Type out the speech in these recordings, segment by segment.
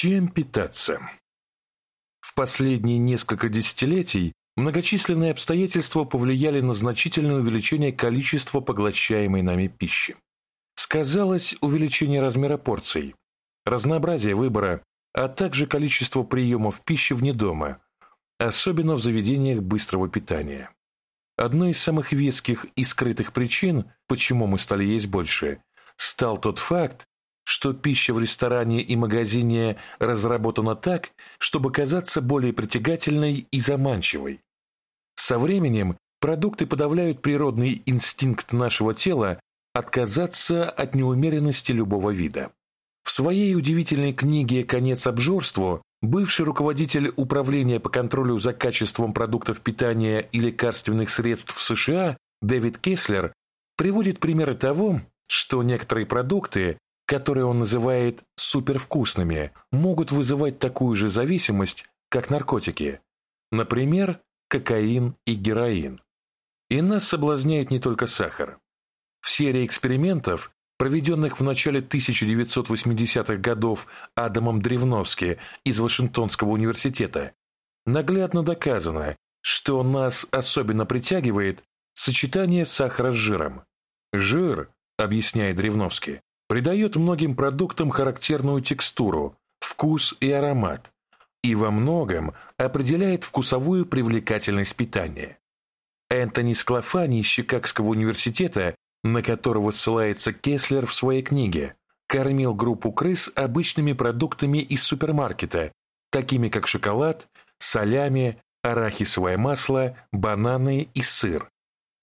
Чем питаться? В последние несколько десятилетий многочисленные обстоятельства повлияли на значительное увеличение количества поглощаемой нами пищи. Сказалось увеличение размера порций, разнообразие выбора, а также количество приемов пищи вне дома, особенно в заведениях быстрого питания. Одной из самых веских и скрытых причин, почему мы стали есть больше, стал тот факт, что пища в ресторане и магазине разработана так, чтобы казаться более притягательной и заманчивой. Со временем продукты подавляют природный инстинкт нашего тела отказаться от неумеренности любого вида. В своей удивительной книге «Конец обжорству» бывший руководитель Управления по контролю за качеством продуктов питания и лекарственных средств в США Дэвид Кеслер приводит примеры того, что некоторые продукты которые он называет супервкусными, могут вызывать такую же зависимость, как наркотики, например, кокаин и героин. И нас соблазняет не только сахар. В серии экспериментов, проведенных в начале 1980-х годов Адамом Древновски из Вашингтонского университета, наглядно доказано, что нас особенно притягивает сочетание сахара с жиром. Жир, объясняет Древновский, придает многим продуктам характерную текстуру, вкус и аромат и во многом определяет вкусовую привлекательность питания. Энтони Склофани из Чикагского университета, на которого ссылается Кеслер в своей книге, кормил группу крыс обычными продуктами из супермаркета, такими как шоколад, солями, арахисовое масло, бананы и сыр.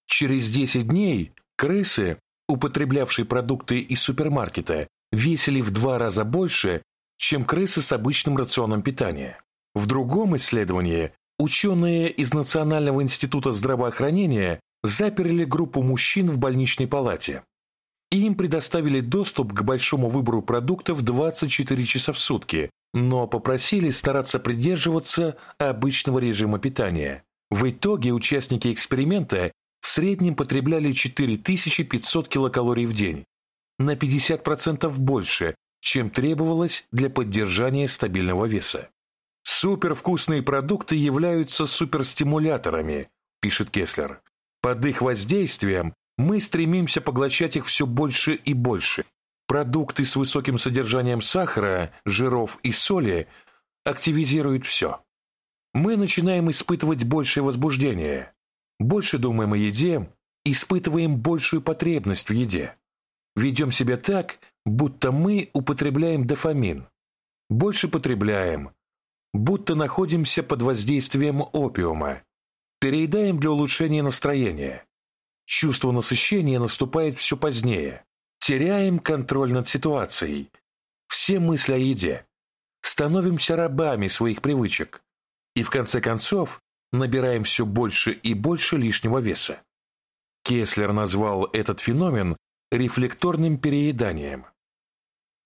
Через 10 дней крысы употреблявшие продукты из супермаркета, весили в два раза больше, чем крысы с обычным рационом питания. В другом исследовании ученые из Национального института здравоохранения заперли группу мужчин в больничной палате. И им предоставили доступ к большому выбору продуктов 24 часа в сутки, но попросили стараться придерживаться обычного режима питания. В итоге участники эксперимента в среднем потребляли 4500 килокалорий в день, на 50% больше, чем требовалось для поддержания стабильного веса. Супервкусные продукты являются суперстимуляторами, пишет Кеслер. Под их воздействием мы стремимся поглощать их все больше и больше. Продукты с высоким содержанием сахара, жиров и соли активизируют все. Мы начинаем испытывать большее возбуждение, больше думаем о еде, испытываем большую потребность в еде. Ведем себя так, будто мы употребляем дофамин. Больше потребляем, будто находимся под воздействием опиума. Переедаем для улучшения настроения. Чувство насыщения наступает все позднее. Теряем контроль над ситуацией. Все мысли о еде. Становимся рабами своих привычек. И в конце концов набираем все больше и больше лишнего веса. Кеслер назвал этот феномен рефлекторным перееданием.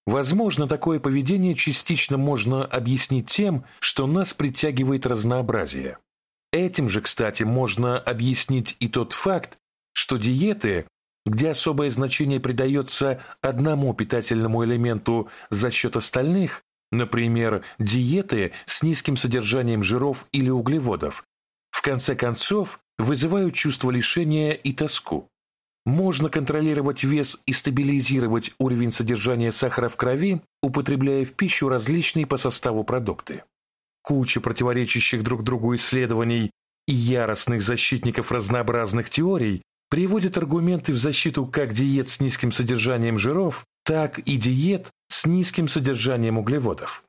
Возможно, такое поведение частично можно объяснить тем, что нас притягивает разнообразие. Этим же, кстати, можно объяснить и тот факт, что диеты, где особое значение придается одному питательному элементу за счет остальных, например, диеты с низким содержанием жиров или углеводов, в конце концов вызывают чувство лишения и тоску. Можно контролировать вес и стабилизировать уровень содержания сахара в крови, употребляя в пищу различные по составу продукты. Куча противоречащих друг другу исследований и яростных защитников разнообразных теорий приводят аргументы в защиту как диет с низким содержанием жиров, так и диет с низким содержанием углеводов.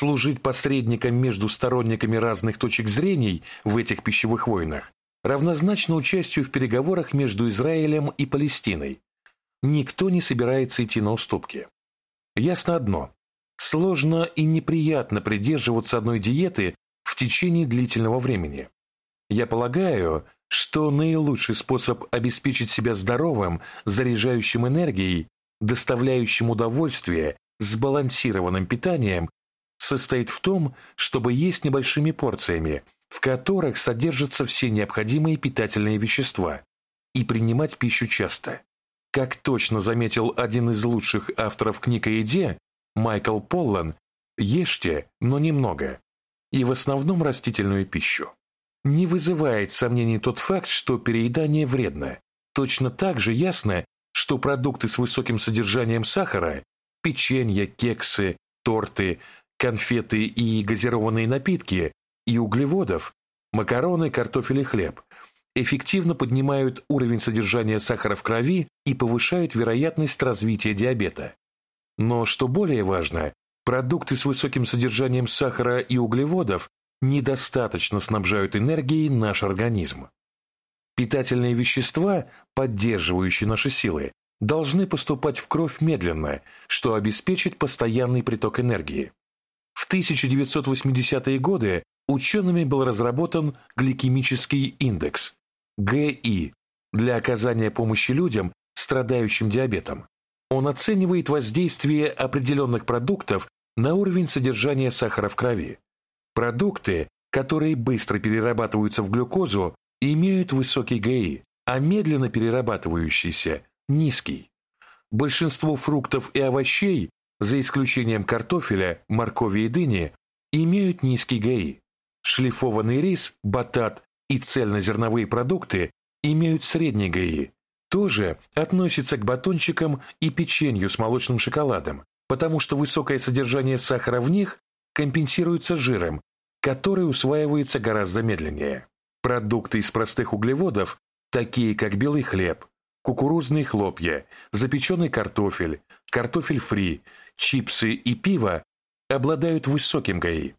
Служить посредником между сторонниками разных точек зрений в этих пищевых войнах равнозначно участию в переговорах между Израилем и Палестиной. Никто не собирается идти на уступки. Ясно одно. Сложно и неприятно придерживаться одной диеты в течение длительного времени. Я полагаю, что наилучший способ обеспечить себя здоровым, заряжающим энергией, доставляющим удовольствие, сбалансированным питанием состоит в том, чтобы есть небольшими порциями, в которых содержатся все необходимые питательные вещества, и принимать пищу часто. Как точно заметил один из лучших авторов книг о еде, Майкл Поллан, ешьте, но немного, и в основном растительную пищу. Не вызывает сомнений тот факт, что переедание вредно. Точно так же ясно, что продукты с высоким содержанием сахара – печенье, кексы, торты, конфеты и газированные напитки и углеводов – макароны, картофель и хлеб – эффективно поднимают уровень содержания сахара в крови и повышают вероятность развития диабета. Но, что более важно, продукты с высоким содержанием сахара и углеводов недостаточно снабжают энергией наш организм. Питательные вещества, поддерживающие наши силы, должны поступать в кровь медленно, что обеспечит постоянный приток энергии. В 1980-е годы учеными был разработан гликемический индекс – ГИ для оказания помощи людям, страдающим диабетом. Он оценивает воздействие определенных продуктов на уровень содержания сахара в крови. Продукты, которые быстро перерабатываются в глюкозу, имеют высокий ГИ, а медленно перерабатывающиеся – низкий. Большинство фруктов и овощей, за исключением картофеля, моркови и дыни, имеют низкий ГИ. Шлифованный рис, батат и цельнозерновые продукты имеют средний ГИ, тоже относится к батончикам и печенью с молочным шоколадом, потому что высокое содержание сахара в них компенсируется жиром, который усваивается гораздо медленнее. Продукты из простых углеводов, такие как белый хлеб, кукурузные хлопья, запеченный картофель, картофель фри, чипсы и пиво, обладают высоким ГАИ.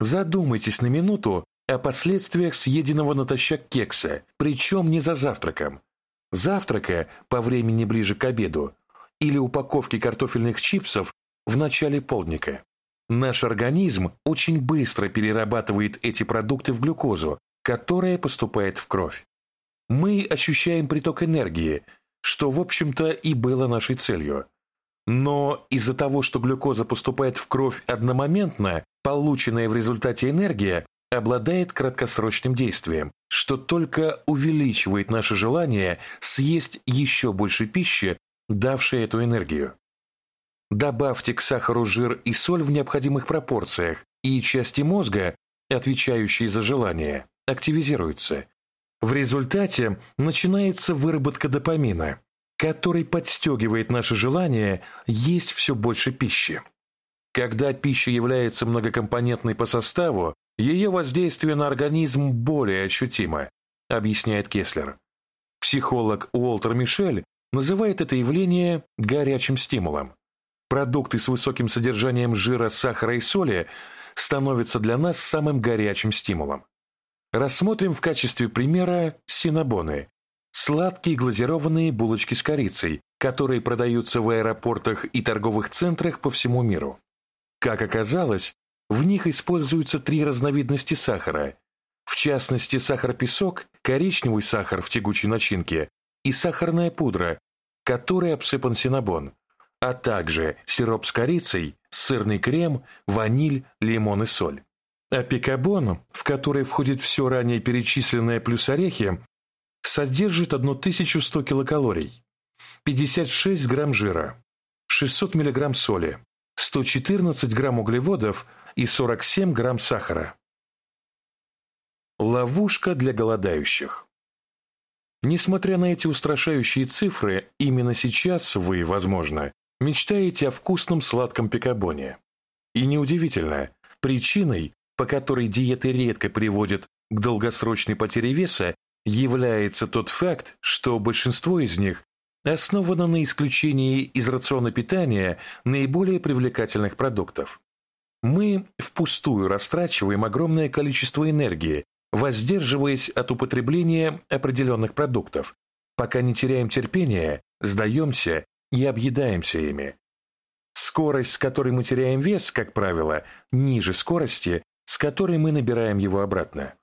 Задумайтесь на минуту о последствиях съеденного натощак кекса, причем не за завтраком, завтрака по времени ближе к обеду или упаковки картофельных чипсов в начале полдника. Наш организм очень быстро перерабатывает эти продукты в глюкозу, которая поступает в кровь. Мы ощущаем приток энергии, что, в общем-то, и было нашей целью. Но из-за того, что глюкоза поступает в кровь одномоментно, полученная в результате энергия обладает краткосрочным действием, что только увеличивает наше желание съесть еще больше пищи, давшей эту энергию. Добавьте к сахару жир и соль в необходимых пропорциях, и части мозга, отвечающие за желание, активизируются. В результате начинается выработка допамина, который подстегивает наше желание есть все больше пищи. Когда пища является многокомпонентной по составу, ее воздействие на организм более ощутимо, объясняет Кеслер. Психолог Уолтер Мишель называет это явление горячим стимулом. Продукты с высоким содержанием жира, сахара и соли становятся для нас самым горячим стимулом. Рассмотрим в качестве примера синабоны – сладкие глазированные булочки с корицей, которые продаются в аэропортах и торговых центрах по всему миру. Как оказалось, в них используются три разновидности сахара, в частности сахар-песок, коричневый сахар в тягучей начинке и сахарная пудра, которой обсыпан синабон, а также сироп с корицей, сырный крем, ваниль, лимон и соль. А пикабон, в который входит все ранее перечисленное плюс орехи, содержит 1100 килокалорий, 56 грамм жира, 600 миллиграмм соли, 114 грамм углеводов и 47 грамм сахара. Ловушка для голодающих. Несмотря на эти устрашающие цифры, именно сейчас вы, возможно, мечтаете о вкусном сладком пикабоне. И неудивительно, причиной, по которой диеты редко приводят к долгосрочной потере веса, является тот факт, что большинство из них основано на исключении из рациона питания наиболее привлекательных продуктов. Мы впустую растрачиваем огромное количество энергии, воздерживаясь от употребления определенных продуктов, пока не теряем терпения, сдаемся и объедаемся ими. Скорость, с которой мы теряем вес, как правило, ниже скорости, с которой мы набираем его обратно.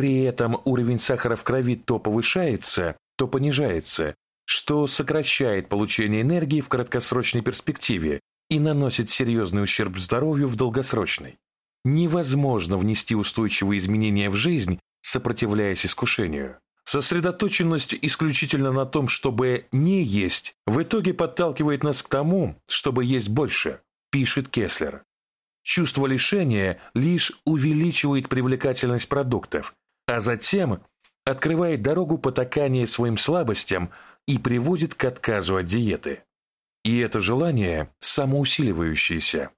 При этом уровень сахара в крови то повышается, то понижается, что сокращает получение энергии в краткосрочной перспективе и наносит серьезный ущерб здоровью в долгосрочной. Невозможно внести устойчивые изменения в жизнь, сопротивляясь искушению. Сосредоточенность исключительно на том, чтобы не есть, в итоге подталкивает нас к тому, чтобы есть больше, пишет Кеслер. чувство лишения лишь увеличивает привлекательность продуктов, а затем открывает дорогу потакания своим слабостям и приводит к отказу от диеты. И это желание самоусиливающееся.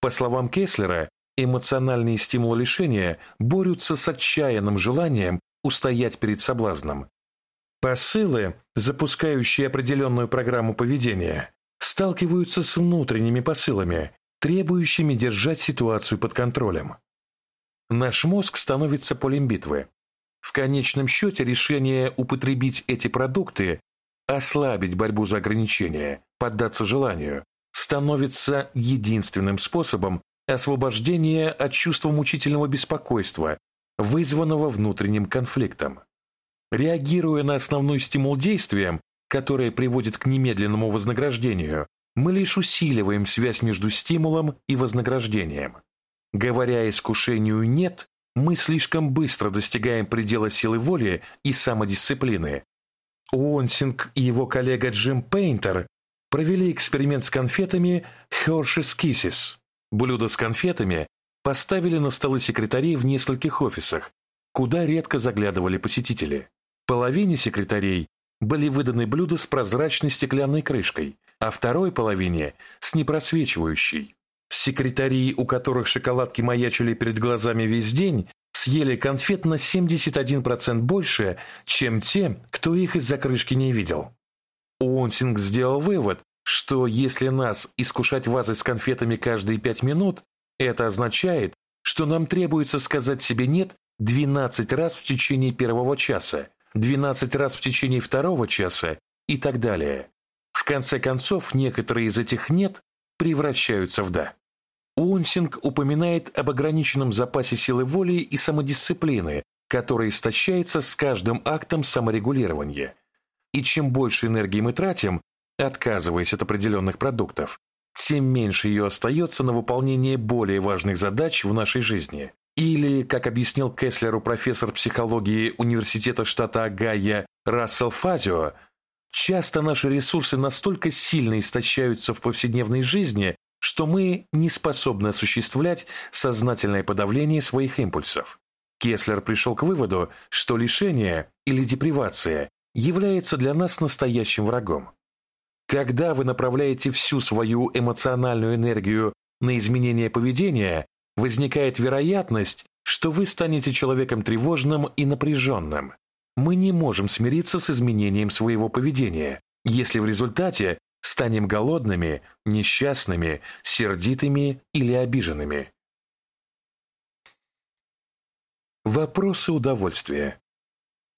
По словам Кеслера, эмоциональные стимулы лишения борются с отчаянным желанием устоять перед соблазном. Посылы, запускающие определенную программу поведения, сталкиваются с внутренними посылами, требующими держать ситуацию под контролем. Наш мозг становится полем битвы. В конечном счете решение употребить эти продукты, ослабить борьбу за ограничения, поддаться желанию, становится единственным способом освобождения от чувства мучительного беспокойства, вызванного внутренним конфликтом. Реагируя на основной стимул действием, которое приводит к немедленному вознаграждению, мы лишь усиливаем связь между стимулом и вознаграждением. Говоря искушению «нет», мы слишком быстро достигаем предела силы воли и самодисциплины. Уонсинг и его коллега Джим Пейнтер провели эксперимент с конфетами Hershey's Kisses. Блюдо с конфетами поставили на столы секретарей в нескольких офисах, куда редко заглядывали посетители. Половине секретарей были выданы блюда с прозрачной стеклянной крышкой, а второй половине – с непросвечивающей. Секретари, у которых шоколадки маячили перед глазами весь день, съели конфет на 71% больше, чем те, кто их из-за крышки не видел. Уонсинг сделал вывод, что если нас искушать вазой с конфетами каждые пять минут, это означает, что нам требуется сказать себе «нет» 12 раз в течение первого часа, 12 раз в течение второго часа и так далее. В конце концов, некоторые из этих «нет» превращаются в «да». Уонсинг упоминает об ограниченном запасе силы воли и самодисциплины, который истощается с каждым актом саморегулирования. И чем больше энергии мы тратим, отказываясь от определенных продуктов, тем меньше ее остается на выполнение более важных задач в нашей жизни. Или, как объяснил Кеслеру профессор психологии Университета штата Огайо Рассел Фазио, часто наши ресурсы настолько сильно истощаются в повседневной жизни, что мы не способны осуществлять сознательное подавление своих импульсов. Кеслер пришел к выводу, что лишение или депривация является для нас настоящим врагом. Когда вы направляете всю свою эмоциональную энергию на изменение поведения, возникает вероятность, что вы станете человеком тревожным и напряженным. Мы не можем смириться с изменением своего поведения, если в результате станем голодными, несчастными, сердитыми или обиженными. Вопросы удовольствия.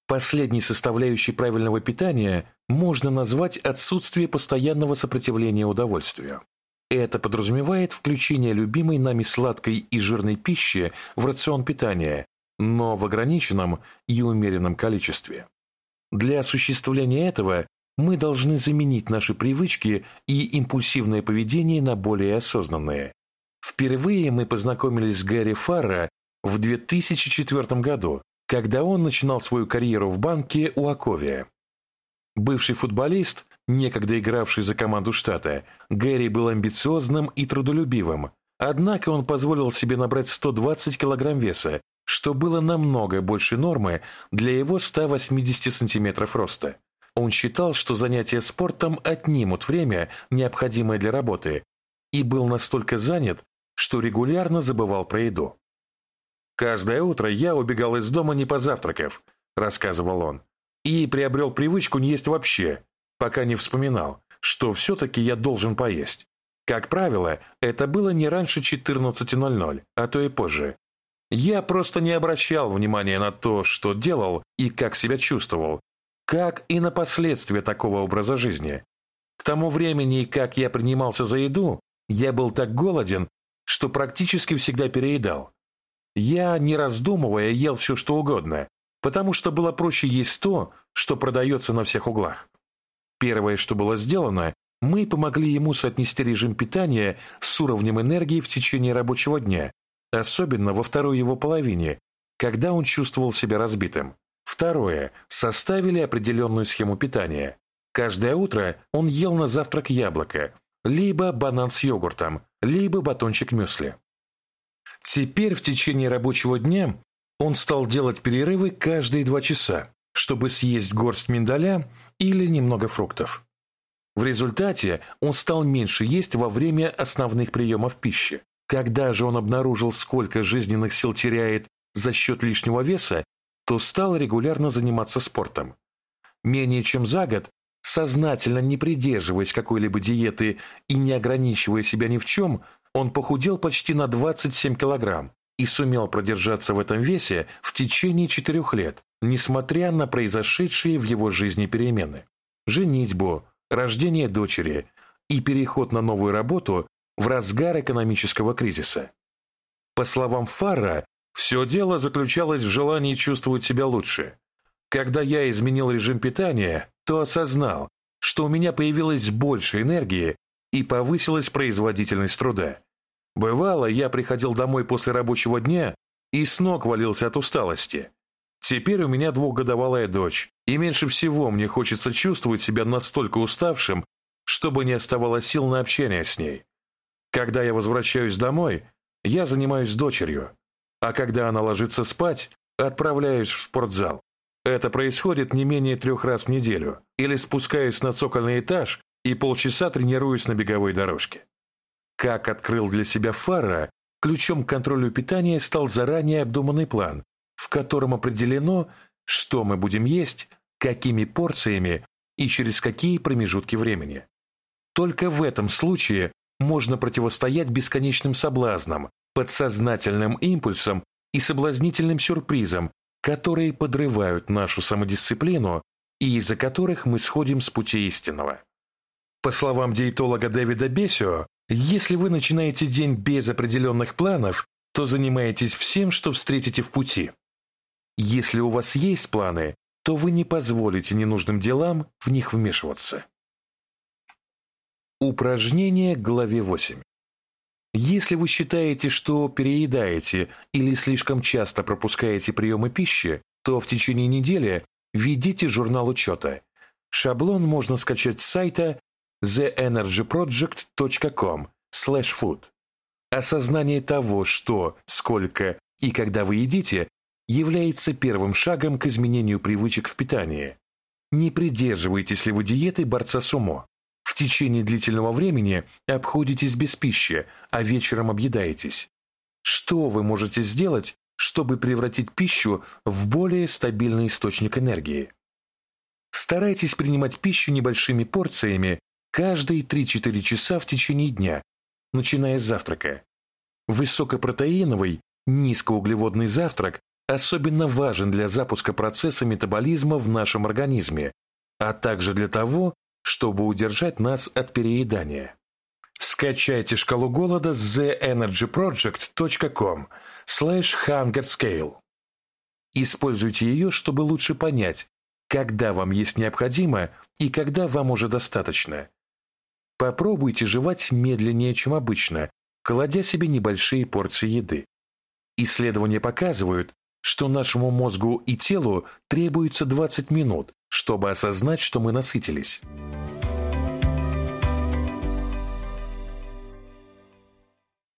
Последней составляющей правильного питания можно назвать отсутствие постоянного сопротивления удовольствию. Это подразумевает включение любимой нами сладкой и жирной пищи в рацион питания, но в ограниченном и умеренном количестве. Для осуществления этого мы должны заменить наши привычки и импульсивное поведение на более осознанные. Впервые мы познакомились с Гэри Фарра в 2004 году, когда он начинал свою карьеру в банке у Аковия. Бывший футболист, некогда игравший за команду штата, Гэри был амбициозным и трудолюбивым, однако он позволил себе набрать 120 килограмм веса, что было намного больше нормы для его 180 сантиметров роста. Он считал, что занятия спортом отнимут время, необходимое для работы, и был настолько занят, что регулярно забывал про еду. «Каждое утро я убегал из дома не позавтракав», – рассказывал он, и приобрел привычку не есть вообще, пока не вспоминал, что все-таки я должен поесть. Как правило, это было не раньше 14.00, а то и позже. Я просто не обращал внимания на то, что делал и как себя чувствовал, как и на последствия такого образа жизни. К тому времени, как я принимался за еду, я был так голоден, что практически всегда переедал. Я, не раздумывая, ел все, что угодно, потому что было проще есть то, что продается на всех углах. Первое, что было сделано, мы помогли ему соотнести режим питания с уровнем энергии в течение рабочего дня, особенно во второй его половине, когда он чувствовал себя разбитым. Второе. Составили определенную схему питания. Каждое утро он ел на завтрак яблоко, либо банан с йогуртом, либо батончик мюсли. Теперь в течение рабочего дня он стал делать перерывы каждые два часа, чтобы съесть горсть миндаля или немного фруктов. В результате он стал меньше есть во время основных приемов пищи. Когда же он обнаружил, сколько жизненных сил теряет за счет лишнего веса, то стал регулярно заниматься спортом. Менее чем за год, сознательно не придерживаясь какой-либо диеты и не ограничивая себя ни в чем, он похудел почти на 27 килограмм и сумел продержаться в этом весе в течение четырех лет, несмотря на произошедшие в его жизни перемены. Женитьбу, рождение дочери и переход на новую работу в разгар экономического кризиса. По словам Фарра, все дело заключалось в желании чувствовать себя лучше. Когда я изменил режим питания, то осознал, что у меня появилось больше энергии и повысилась производительность труда. Бывало, я приходил домой после рабочего дня и с ног валился от усталости. Теперь у меня двухгодовалая дочь, и меньше всего мне хочется чувствовать себя настолько уставшим, чтобы не оставалось сил на общение с ней. Когда я возвращаюсь домой, я занимаюсь дочерью, а когда она ложится спать, отправляюсь в спортзал. Это происходит не менее трех раз в неделю, или спускаюсь на цокольный этаж и полчаса тренируюсь на беговой дорожке. Как открыл для себя Фара, ключом к контролю питания стал заранее обдуманный план, в котором определено, что мы будем есть, какими порциями и через какие промежутки времени. Только в этом случае можно противостоять бесконечным соблазнам, подсознательным импульсам и соблазнительным сюрпризам, которые подрывают нашу самодисциплину и из-за которых мы сходим с пути истинного. По словам диетолога Дэвида Бесио, если вы начинаете день без определенных планов, то занимаетесь всем, что встретите в пути. Если у вас есть планы, то вы не позволите ненужным делам в них вмешиваться. Упражнение главе 8. Если вы считаете, что переедаете или слишком часто пропускаете приемы пищи, то в течение недели ведите журнал учета. Шаблон можно скачать с сайта theenergyproject.com food. Осознание того, что, сколько и когда вы едите, является первым шагом к изменению привычек в питании. Не придерживаетесь ли вы диеты борца с умо? В течение длительного времени обходитесь без пищи, а вечером объедаетесь. Что вы можете сделать, чтобы превратить пищу в более стабильный источник энергии? Старайтесь принимать пищу небольшими порциями каждые 3-4 часа в течение дня, начиная с завтрака. Высокопротеиновый, низкоуглеводный завтрак особенно важен для запуска процесса метаболизма в нашем организме, а также для того, чтобы удержать нас от переедания. Скачайте шкалу голода с theenergyproject.com slash hungerscale. Используйте ее, чтобы лучше понять, когда вам есть необходимо и когда вам уже достаточно. Попробуйте жевать медленнее, чем обычно, кладя себе небольшие порции еды. Исследования показывают, что нашему мозгу и телу требуется 20 минут, чтобы осознать, что мы насытились.